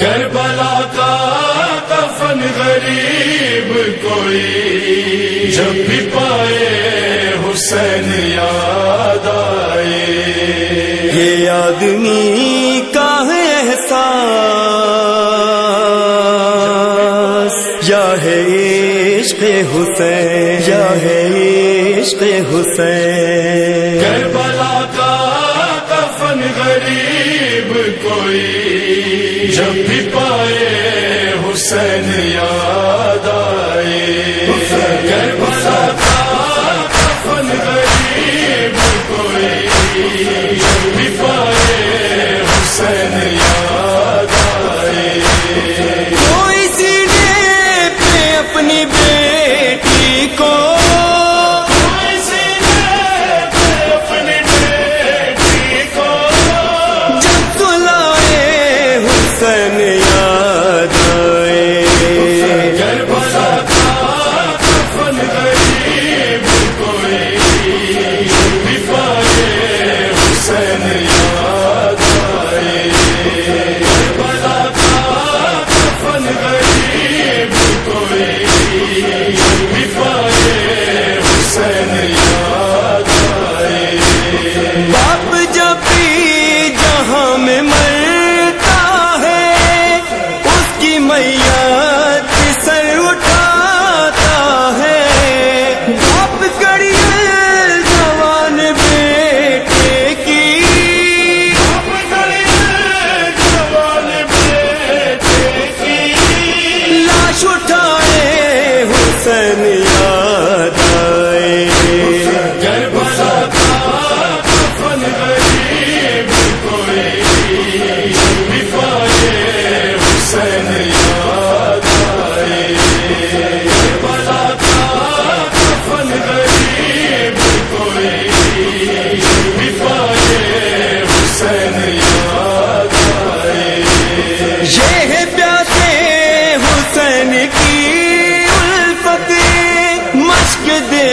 کربلا کا کفن غریب کوئی۔ جب بھی پائے حسین یاد آئے۔ یہ آدمی کا ہے احساس۔ یا ہے عشق حسین یا ہے عشق حسین۔ کربلا کا کفن غریب کوئی۔ جب بھی پائے حسین یار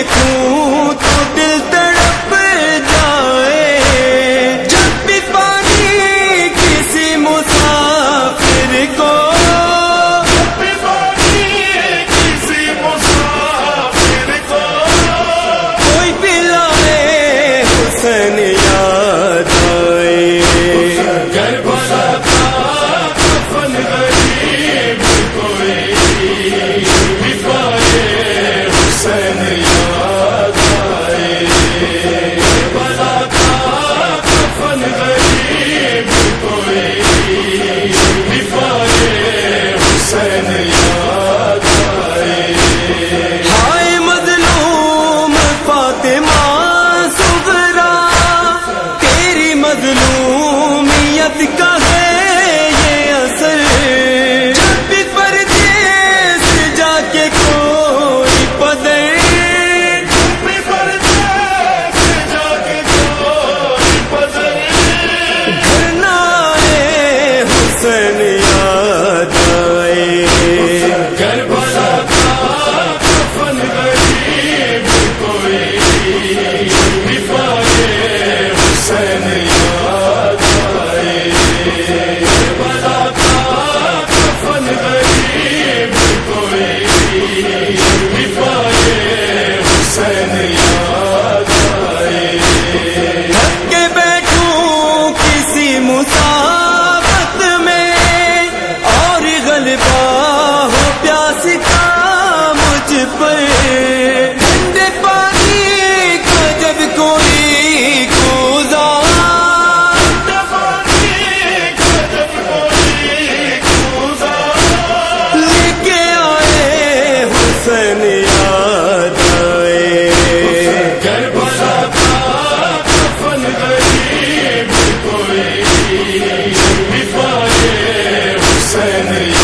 دیکھوں تو دل تڑپ جائے کسی مسافر کو کسی مسافر کو کوئی پلائے حسن یاد حسین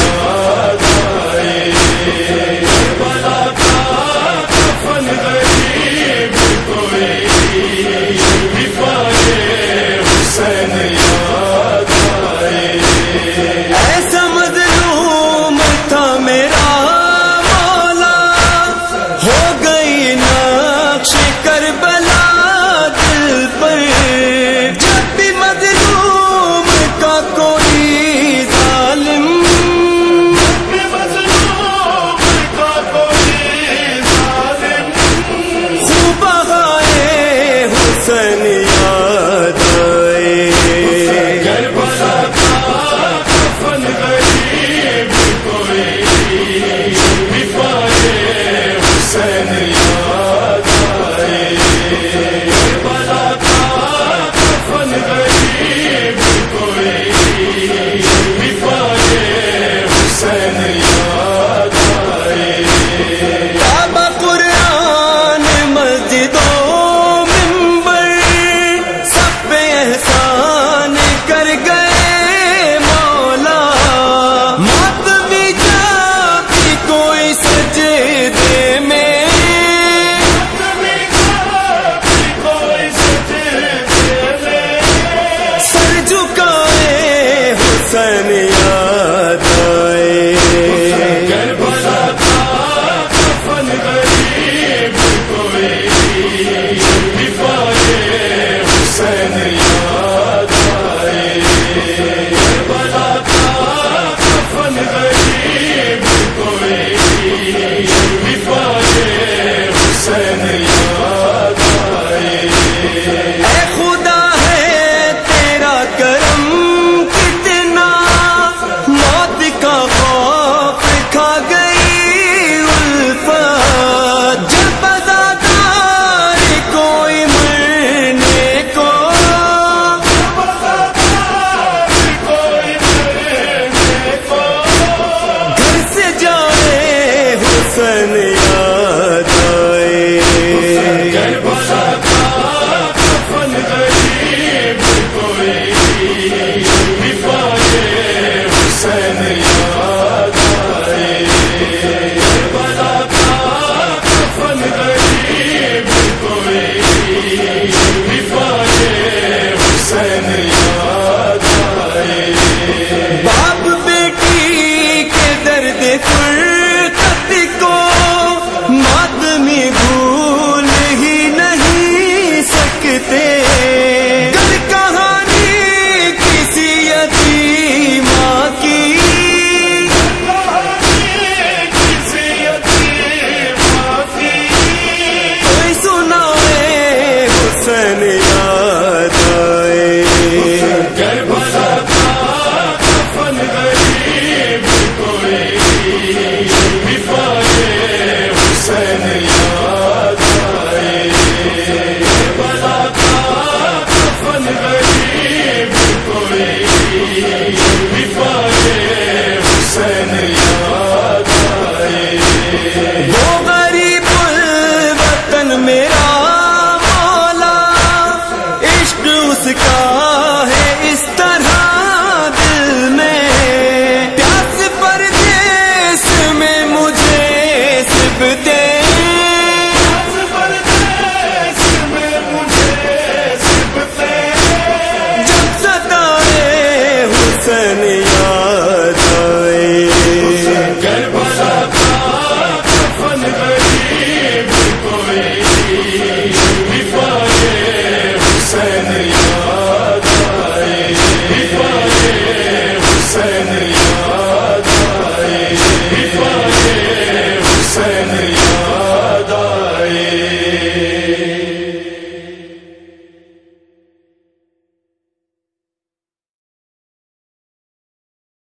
Yeah.